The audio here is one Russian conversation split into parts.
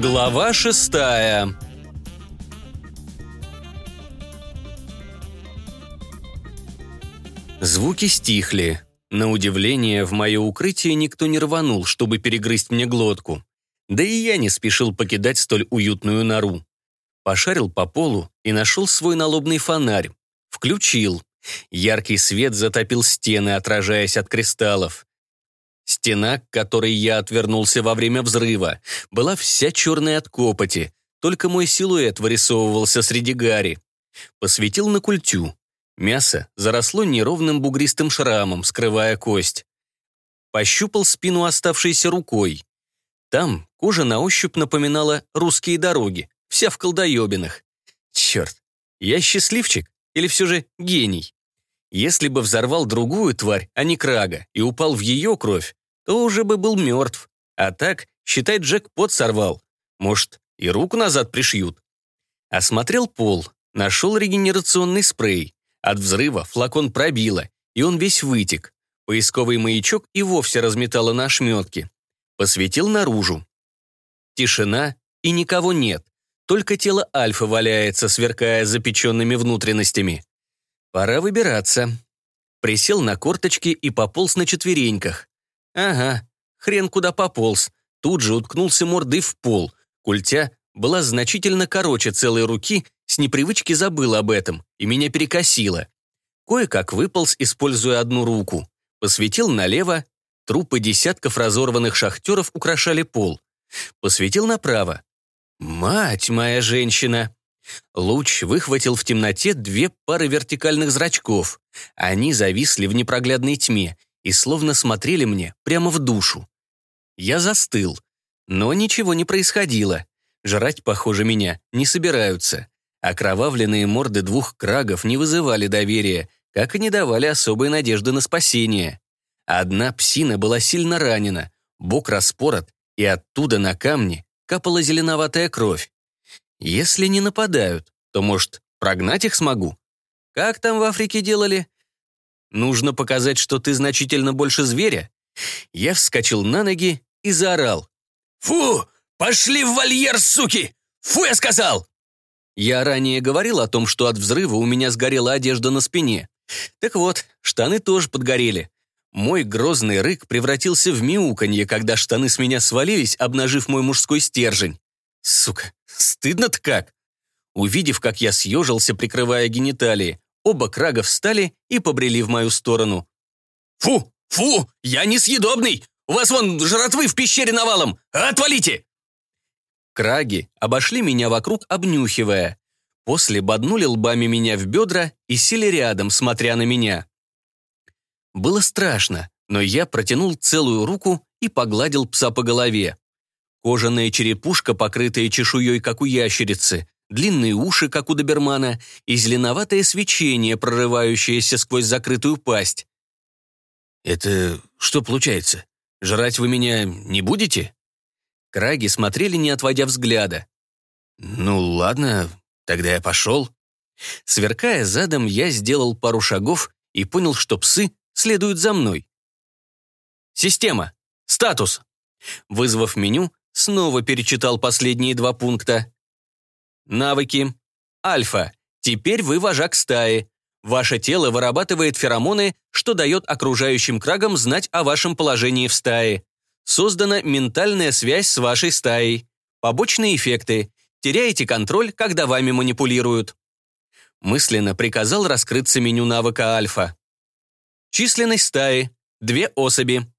Глава шестая Звуки стихли. На удивление, в мое укрытие никто не рванул, чтобы перегрызть мне глотку. Да и я не спешил покидать столь уютную нору. Пошарил по полу и нашел свой налобный фонарь. Включил. Яркий свет затопил стены, отражаясь от кристаллов. Стена, к которой я отвернулся во время взрыва, была вся черная от копоти, только мой силуэт вырисовывался среди гари. Посветил на культю. Мясо заросло неровным бугристым шрамом, скрывая кость. Пощупал спину оставшейся рукой. Там кожа на ощупь напоминала русские дороги, вся в колдоебинах. Черт, я счастливчик или все же гений? Если бы взорвал другую тварь, а не крага, и упал в ее кровь, то уже бы был мертв. А так, считай, джекпот сорвал. Может, и руку назад пришьют. Осмотрел пол, нашел регенерационный спрей. От взрыва флакон пробило, и он весь вытек. Поисковый маячок и вовсе разметало на ошметки. Посветил наружу. Тишина, и никого нет. Только тело Альфа валяется, сверкая запеченными внутренностями. Пора выбираться. Присел на корточки и пополз на четвереньках. Ага, хрен куда пополз. Тут же уткнулся мордой в пол. Культя была значительно короче целой руки с непривычки забыл об этом, и меня перекосило. Кое-как выполз, используя одну руку. Посветил налево, трупы десятков разорванных шахтеров украшали пол. Посветил направо. «Мать моя женщина!» Луч выхватил в темноте две пары вертикальных зрачков. Они зависли в непроглядной тьме и словно смотрели мне прямо в душу. Я застыл, но ничего не происходило. Жрать, похоже, меня не собираются. Окровавленные морды двух крагов не вызывали доверия, как и не давали особой надежды на спасение. Одна псина была сильно ранена, бок распорот, и оттуда на камни капала зеленоватая кровь. Если не нападают, то, может, прогнать их смогу? Как там в Африке делали? Нужно показать, что ты значительно больше зверя? Я вскочил на ноги и заорал. «Фу! Пошли в вольер, суки! Фу, я сказал!» Я ранее говорил о том, что от взрыва у меня сгорела одежда на спине. Так вот, штаны тоже подгорели. Мой грозный рык превратился в мяуканье, когда штаны с меня свалились, обнажив мой мужской стержень. Сука, стыдно-то как. Увидев, как я съежился, прикрывая гениталии, оба крага встали и побрели в мою сторону. «Фу! Фу! Я несъедобный! У вас вон жратвы в пещере навалом! Отвалите!» Краги обошли меня вокруг, обнюхивая. После боднули лбами меня в бедра и сели рядом, смотря на меня. Было страшно, но я протянул целую руку и погладил пса по голове. Кожаная черепушка, покрытая чешуей, как у ящерицы, длинные уши, как у добермана, и зеленоватое свечение, прорывающееся сквозь закрытую пасть. «Это что получается? Жрать вы меня не будете?» Краги смотрели, не отводя взгляда. «Ну ладно, тогда я пошел». Сверкая задом, я сделал пару шагов и понял, что псы следуют за мной. «Система! Статус!» Вызвав меню, снова перечитал последние два пункта. Навыки. Альфа. Теперь вы вожак стаи. Ваше тело вырабатывает феромоны, что дает окружающим крагам знать о вашем положении в стае. Создана ментальная связь с вашей стаей. Побочные эффекты. Теряете контроль, когда вами манипулируют. Мысленно приказал раскрыться меню навыка альфа. Численность стаи. Две особи.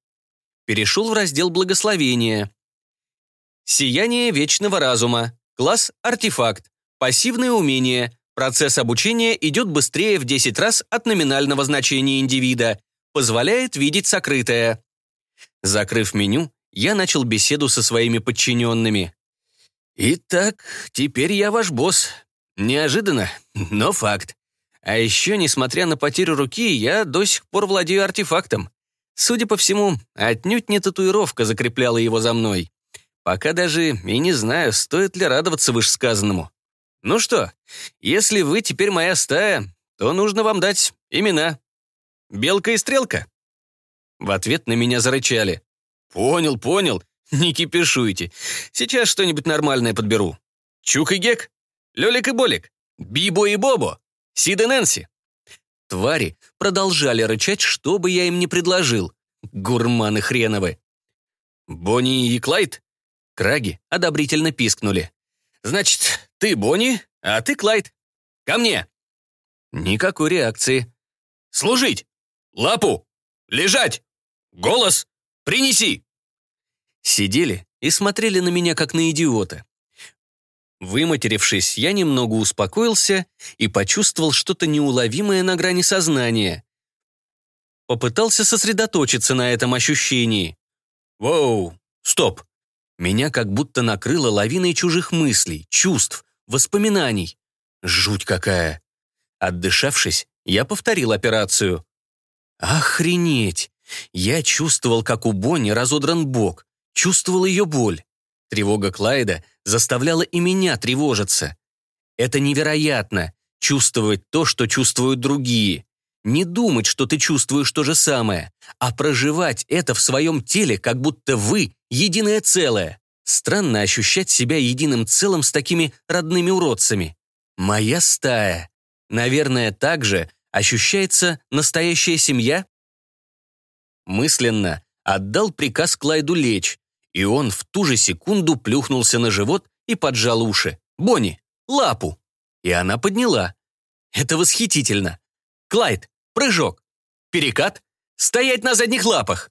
Перешел в раздел благословения. Сияние вечного разума. Класс «Артефакт». Пассивное умение. Процесс обучения идет быстрее в 10 раз от номинального значения индивида. Позволяет видеть сокрытое. Закрыв меню, я начал беседу со своими подчиненными. «Итак, теперь я ваш босс. Неожиданно, но факт. А еще, несмотря на потерю руки, я до сих пор владею артефактом. Судя по всему, отнюдь не татуировка закрепляла его за мной. Пока даже и не знаю, стоит ли радоваться вышесказанному. Ну что, если вы теперь моя стая, то нужно вам дать имена. Белка и Стрелка. В ответ на меня зарычали. «Понял, понял. Не кипишуйте. Сейчас что-нибудь нормальное подберу. Чук и Гек? Лёлик и Болик? Бибо и Бобо? Сид и Нэнси? Твари продолжали рычать, что бы я им ни предложил. Гурманы хреновы. Бонни и Клайд? Краги одобрительно пискнули. «Значит, ты Бонни, а ты Клайд. Ко мне!» Никакой реакции. «Служить! Лапу! Лежать! Голос! Принеси!» Сидели и смотрели на меня, как на идиота. Выматерившись, я немного успокоился и почувствовал что-то неуловимое на грани сознания. Попытался сосредоточиться на этом ощущении. Воу, стоп. Меня как будто накрыло лавиной чужих мыслей, чувств, воспоминаний. Жуть какая. Отдышавшись, я повторил операцию. Охренеть! Я чувствовал, как у Бонни разодран бок, чувствовал ее боль. Тревога Клайда заставляла и меня тревожиться. Это невероятно — чувствовать то, что чувствуют другие. Не думать, что ты чувствуешь то же самое, а проживать это в своем теле, как будто вы — единое целое. Странно ощущать себя единым целым с такими родными уродцами. Моя стая. Наверное, так же ощущается настоящая семья? Мысленно отдал приказ Клайду лечь, и он в ту же секунду плюхнулся на живот и поджал уши. «Бонни, лапу!» И она подняла. «Это восхитительно!» «Клайд, прыжок!» «Перекат!» «Стоять на задних лапах!»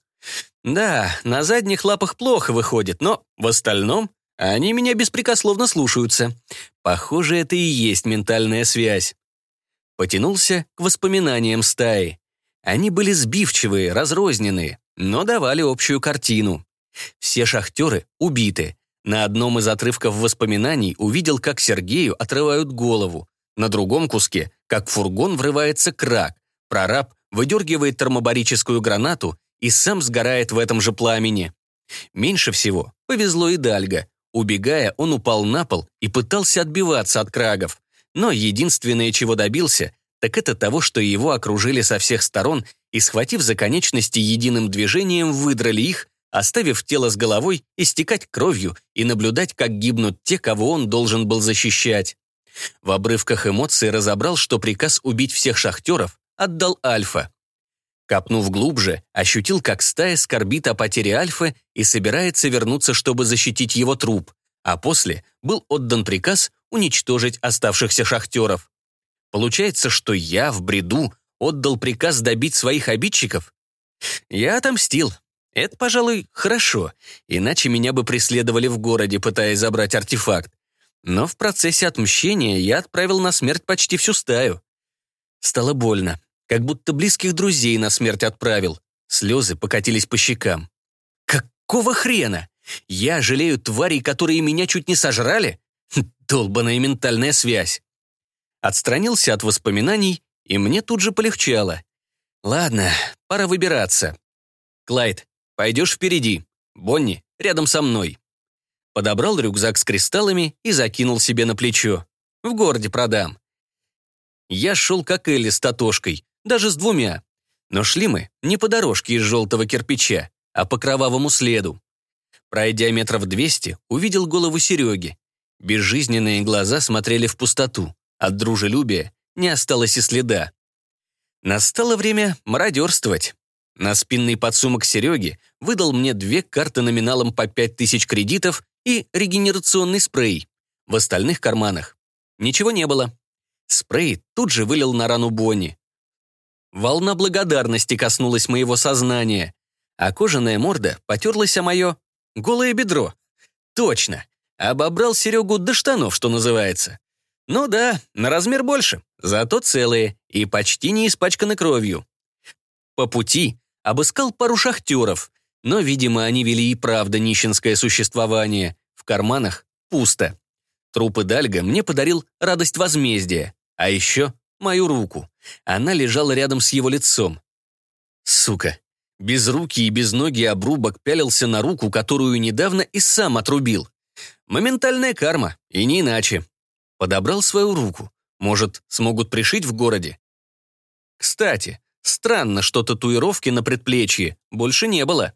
«Да, на задних лапах плохо выходит, но в остальном они меня беспрекословно слушаются. Похоже, это и есть ментальная связь». Потянулся к воспоминаниям стаи. Они были сбивчивые, разрозненные, но давали общую картину. Все шахтеры убиты. На одном из отрывков воспоминаний увидел, как Сергею отрывают голову. На другом куске, как в фургон врывается крак. Прораб выдергивает термобарическую гранату и сам сгорает в этом же пламени. Меньше всего повезло и Дальга. Убегая, он упал на пол и пытался отбиваться от крагов. Но единственное, чего добился, так это того, что его окружили со всех сторон и, схватив за конечности единым движением, выдрали их, оставив тело с головой истекать кровью и наблюдать, как гибнут те, кого он должен был защищать. В обрывках эмоций разобрал, что приказ убить всех шахтеров отдал Альфа. Копнув глубже, ощутил, как стая скорбит о потере Альфы и собирается вернуться, чтобы защитить его труп, а после был отдан приказ уничтожить оставшихся шахтеров. Получается, что я в бреду отдал приказ добить своих обидчиков? Я отомстил, это, пожалуй, хорошо, иначе меня бы преследовали в городе, пытаясь забрать артефакт. Но в процессе отмщения я отправил на смерть почти всю стаю. Стало больно, как будто близких друзей на смерть отправил. Слезы покатились по щекам. Какого хрена? Я жалею тварей, которые меня чуть не сожрали? Хм, долбаная ментальная связь. Отстранился от воспоминаний, и мне тут же полегчало. Ладно, пора выбираться. Клайд, Пойдешь впереди. Бонни рядом со мной». Подобрал рюкзак с кристаллами и закинул себе на плечо. В городе продам. Я шел как Элли с Татошкой, даже с двумя. Но шли мы не по дорожке из желтого кирпича, а по кровавому следу. Пройдя метров двести, увидел голову Сереги. Безжизненные глаза смотрели в пустоту. От дружелюбия не осталось и следа. Настало время мародерствовать. На спинный подсумок Сереги выдал мне две карты номиналом по 5000 кредитов и регенерационный спрей. В остальных карманах ничего не было. Спрей тут же вылил на рану Бонни. Волна благодарности коснулась моего сознания, а кожаная морда потерлась о мое голое бедро. Точно, обобрал Серегу до штанов, что называется. Ну да, на размер больше, зато целые и почти не испачканы кровью. По пути обыскал пару шахтеров, но, видимо, они вели и правда нищенское существование. В карманах пусто. Трупы Дальга мне подарил радость возмездия, а еще мою руку. Она лежала рядом с его лицом. Сука. Без руки и без ноги обрубок пялился на руку, которую недавно и сам отрубил. Моментальная карма, и не иначе. Подобрал свою руку. Может, смогут пришить в городе? Кстати, Странно, что татуировки на предплечье больше не было.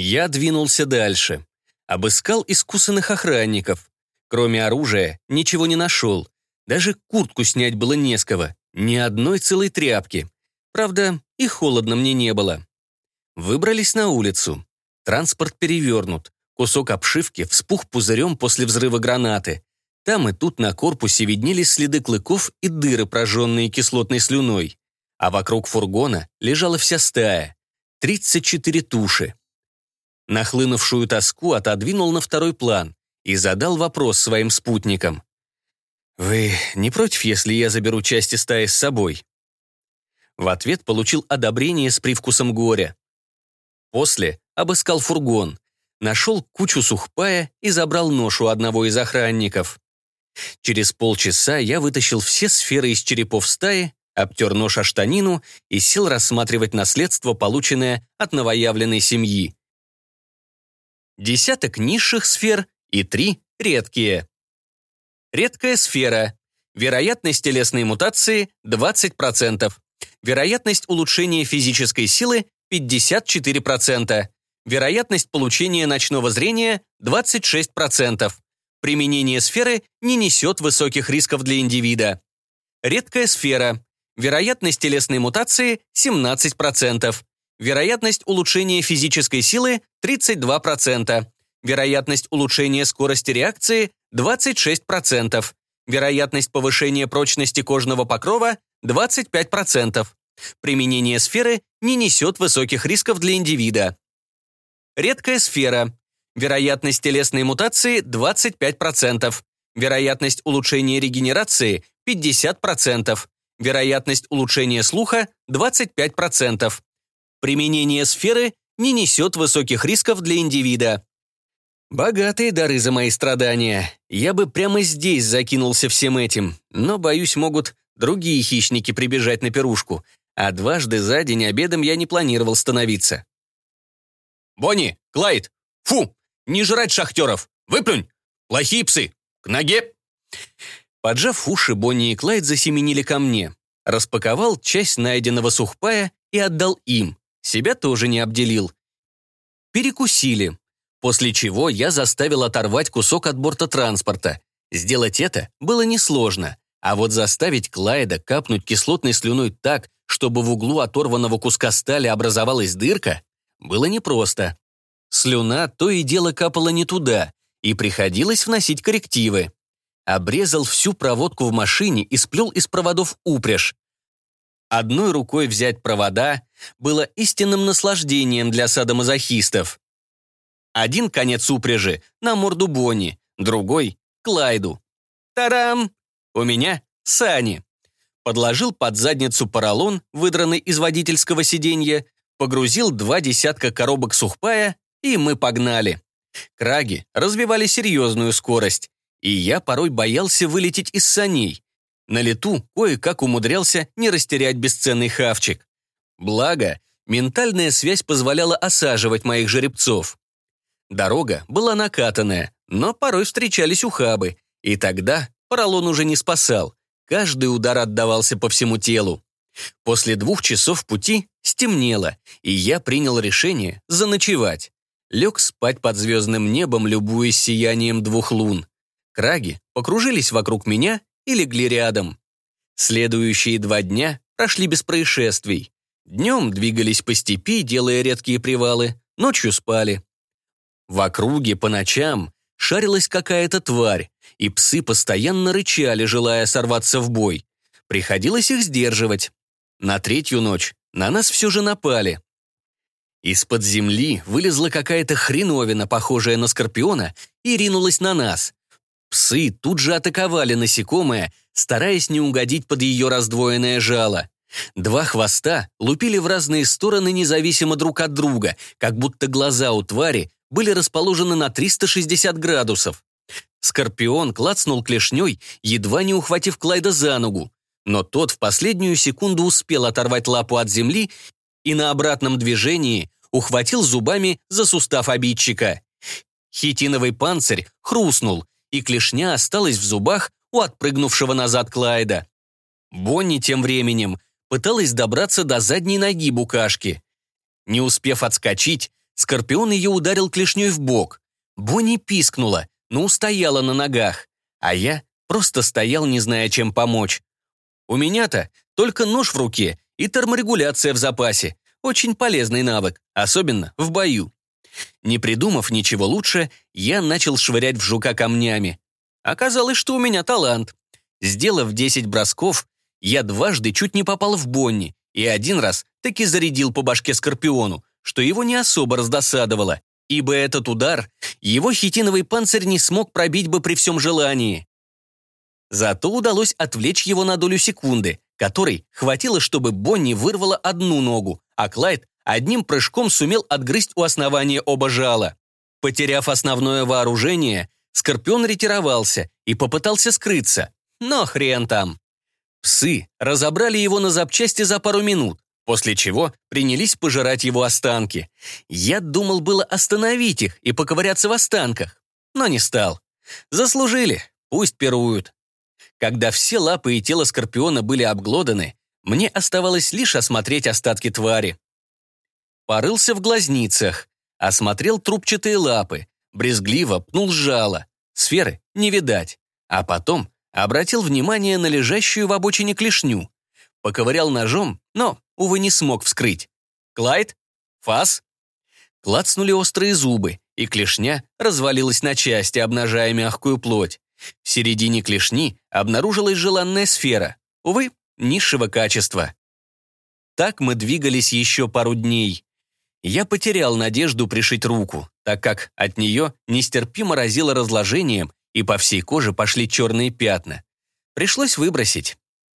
Я двинулся дальше. Обыскал искусанных охранников. Кроме оружия, ничего не нашел. Даже куртку снять было не с кого. Ни одной целой тряпки. Правда, и холодно мне не было. Выбрались на улицу. Транспорт перевернут. Кусок обшивки вспух пузырем после взрыва гранаты. Там и тут на корпусе виднелись следы клыков и дыры, прожженные кислотной слюной. А вокруг фургона лежала вся стая. 34 туши. Нахлынувшую тоску отодвинул на второй план и задал вопрос своим спутникам. «Вы не против, если я заберу части стаи с собой?» В ответ получил одобрение с привкусом горя. После обыскал фургон, нашел кучу сухпая и забрал нож у одного из охранников. Через полчаса я вытащил все сферы из черепов стаи, обтер нож о штанину и сел рассматривать наследство, полученное от новоявленной семьи. Десяток низших сфер и три редкие. Редкая сфера. Вероятность телесной мутации 20%. Вероятность улучшения физической силы 54%. Вероятность получения ночного зрения 26%. Применение сферы не несет высоких рисков для индивида. Редкая сфера. Вероятность телесной мутации 17%. Вероятность улучшения физической силы 32%. Вероятность улучшения скорости реакции 26%. Вероятность повышения прочности кожного покрова 25%. Применение сферы не несет высоких рисков для индивида. Редкая сфера. Вероятность телесной мутации 25%. Вероятность улучшения регенерации 50%. Вероятность улучшения слуха 25%. Применение сферы не несет высоких рисков для индивида. Богатые дары за мои страдания. Я бы прямо здесь закинулся всем этим, но, боюсь, могут другие хищники прибежать на пирушку, а дважды за день обедом я не планировал становиться. «Бонни! Клайд! Фу! Не жрать шахтеров! Выплюнь! Плохие псы! К ноге!» Поджав уши, Бонни и Клайд засеменили ко мне. Распаковал часть найденного сухпая и отдал им. Себя тоже не обделил. Перекусили. После чего я заставил оторвать кусок от борта транспорта. Сделать это было несложно. А вот заставить Клайда капнуть кислотной слюной так, чтобы в углу оторванного куска стали образовалась дырка, было непросто. Слюна то и дело капала не туда, и приходилось вносить коррективы. Обрезал всю проводку в машине и сплел из проводов упряжь. Одной рукой взять провода было истинным наслаждением для садомазохистов. Один конец упряжи на морду Бонни, другой — Клайду. Тарам! У меня сани. Подложил под задницу поролон, выдранный из водительского сиденья, погрузил два десятка коробок сухпая, и мы погнали. Краги развивали серьезную скорость, и я порой боялся вылететь из саней. На лету кое-как умудрялся не растерять бесценный хавчик. Благо, ментальная связь позволяла осаживать моих жеребцов. Дорога была накатанная, но порой встречались ухабы, и тогда поролон уже не спасал. Каждый удар отдавался по всему телу. После двух часов пути стемнело, и я принял решение заночевать. Лег спать под звездным небом, любуясь сиянием двух лун. Краги покружились вокруг меня и легли рядом. Следующие два дня прошли без происшествий. Днем двигались по степи, делая редкие привалы, ночью спали. В округе по ночам шарилась какая-то тварь, и псы постоянно рычали, желая сорваться в бой. Приходилось их сдерживать. На третью ночь на нас все же напали. Из-под земли вылезла какая-то хреновина, похожая на скорпиона, и ринулась на нас. Псы тут же атаковали насекомое, стараясь не угодить под ее раздвоенное жало. Два хвоста лупили в разные стороны независимо друг от друга, как будто глаза у твари были расположены на 360 градусов. Скорпион клацнул клешней, едва не ухватив Клайда за ногу, но тот в последнюю секунду успел оторвать лапу от земли и на обратном движении ухватил зубами за сустав обидчика. Хитиновый панцирь хрустнул, и клешня осталась в зубах у отпрыгнувшего назад Клайда. Бонни тем временем пыталась добраться до задней ноги букашки. Не успев отскочить, Скорпион ее ударил клешней в бок. Бонни пискнула, но устояла на ногах. А я просто стоял, не зная, чем помочь. У меня-то только нож в руке и терморегуляция в запасе. Очень полезный навык, особенно в бою. Не придумав ничего лучше, я начал швырять в жука камнями. Оказалось, что у меня талант. Сделав 10 бросков, я дважды чуть не попал в Бонни и один раз таки зарядил по башке Скорпиону, что его не особо раздосадовало, ибо этот удар его хитиновый панцирь не смог пробить бы при всем желании. Зато удалось отвлечь его на долю секунды, которой хватило, чтобы Бонни вырвала одну ногу, а Клайд одним прыжком сумел отгрызть у основания оба жала. Потеряв основное вооружение, Скорпион ретировался и попытался скрыться, но хрен там. Псы разобрали его на запчасти за пару минут, после чего принялись пожирать его останки. Я думал было остановить их и поковыряться в останках, но не стал. Заслужили, пусть пируют. Когда все лапы и тело Скорпиона были обглоданы, мне оставалось лишь осмотреть остатки твари. Порылся в глазницах, осмотрел трубчатые лапы, брезгливо пнул жало. Сферы не видать. А потом обратил внимание на лежащую в обочине клешню. Поковырял ножом, но, увы, не смог вскрыть. «Клайд? Фас?» Клацнули острые зубы, и клешня развалилась на части, обнажая мягкую плоть. В середине клешни обнаружилась желанная сфера, увы, низшего качества. Так мы двигались еще пару дней. Я потерял надежду пришить руку, так как от нее нестерпимо разило разложением и по всей коже пошли черные пятна. Пришлось выбросить.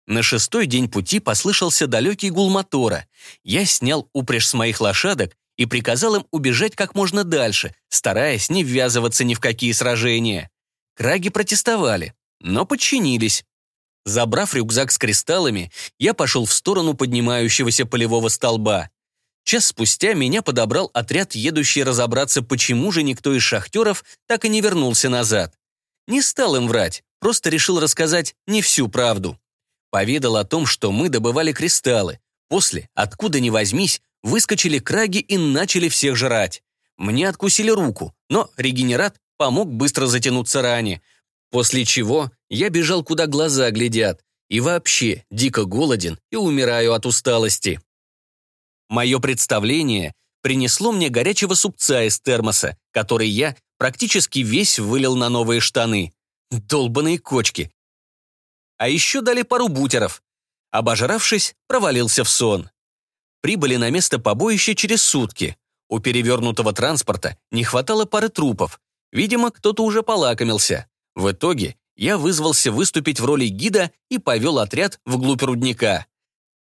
На шестой день пути послышался далекий гул мотора. Я снял упряжь с моих лошадок и приказал им убежать как можно дальше, стараясь не ввязываться ни в какие сражения. Краги протестовали, но подчинились. Забрав рюкзак с кристаллами, я пошел в сторону поднимающегося полевого столба. Час спустя меня подобрал отряд, едущий разобраться, почему же никто из шахтеров так и не вернулся назад. Не стал им врать, просто решил рассказать не всю правду. Поведал о том, что мы добывали кристаллы. После, откуда ни возьмись, выскочили краги и начали всех жрать. Мне откусили руку, но регенерат помог быстро затянуться ране. После чего я бежал, куда глаза глядят, и вообще дико голоден и умираю от усталости. Мое представление принесло мне горячего супца из термоса, который я практически весь вылил на новые штаны. Долбаные кочки. А еще дали пару бутеров. Обожравшись, провалился в сон. Прибыли на место побоища через сутки. У перевернутого транспорта не хватало пары трупов. Видимо, кто-то уже полакомился. В итоге я вызвался выступить в роли гида и повел отряд вглубь рудника.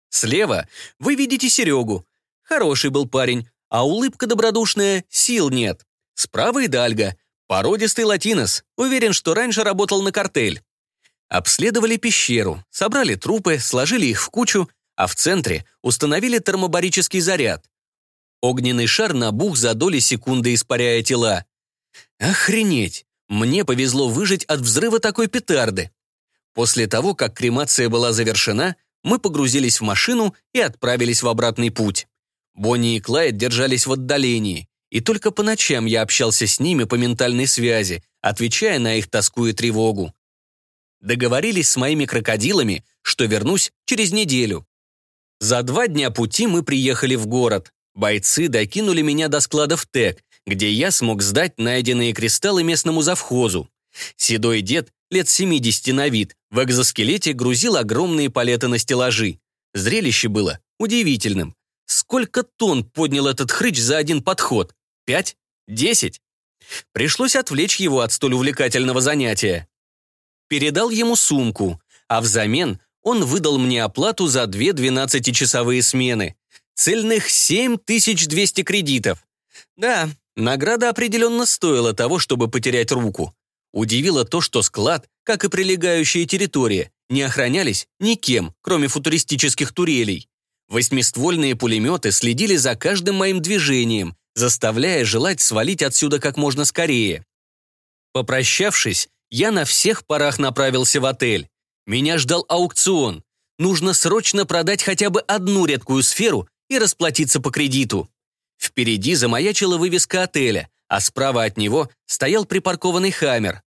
Слева вы видите Серегу. Хороший был парень, а улыбка добродушная, сил нет. Справа Идальго, породистый латинос, уверен, что раньше работал на картель. Обследовали пещеру, собрали трупы, сложили их в кучу, а в центре установили термобарический заряд. Огненный шар набух за доли секунды, испаряя тела. Охренеть! Мне повезло выжить от взрыва такой петарды. После того, как кремация была завершена, мы погрузились в машину и отправились в обратный путь. Бонни и Клайд держались в отдалении и только по ночам я общался с ними по ментальной связи, отвечая на их тоску и тревогу. Договорились с моими крокодилами, что вернусь через неделю. За два дня пути мы приехали в город. Бойцы докинули меня до складов ТЭК, где я смог сдать найденные кристаллы местному завхозу. Седой дед, лет 70 на вид, в экзоскелете грузил огромные палеты на стеллажи. Зрелище было удивительным. Сколько тонн поднял этот хрыч за один подход? Пять? Десять? Пришлось отвлечь его от столь увлекательного занятия. Передал ему сумку, а взамен он выдал мне оплату за две 12-часовые смены. Цельных 7200 кредитов. Да, награда определенно стоила того, чтобы потерять руку. Удивило то, что склад, как и прилегающая территория, не охранялись никем, кроме футуристических турелей. Восьмиствольные пулеметы следили за каждым моим движением, заставляя желать свалить отсюда как можно скорее. Попрощавшись, я на всех парах направился в отель. Меня ждал аукцион. Нужно срочно продать хотя бы одну редкую сферу и расплатиться по кредиту. Впереди замаячила вывеска отеля, а справа от него стоял припаркованный хаммер.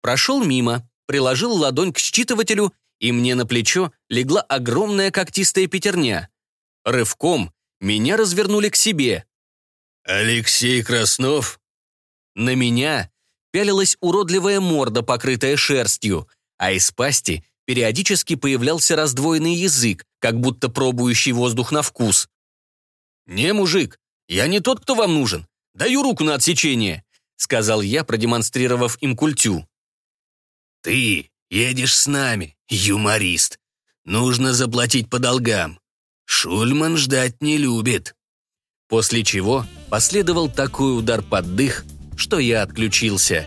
Прошел мимо, приложил ладонь к считывателю, и мне на плечо легла огромная когтистая пятерня. Рывком меня развернули к себе. «Алексей Краснов?» На меня пялилась уродливая морда, покрытая шерстью, а из пасти периодически появлялся раздвоенный язык, как будто пробующий воздух на вкус. «Не, мужик, я не тот, кто вам нужен. Даю руку на отсечение», сказал я, продемонстрировав им культю. «Ты едешь с нами, юморист. Нужно заплатить по долгам. Шульман ждать не любит». После чего последовал такой удар под дых, что я отключился.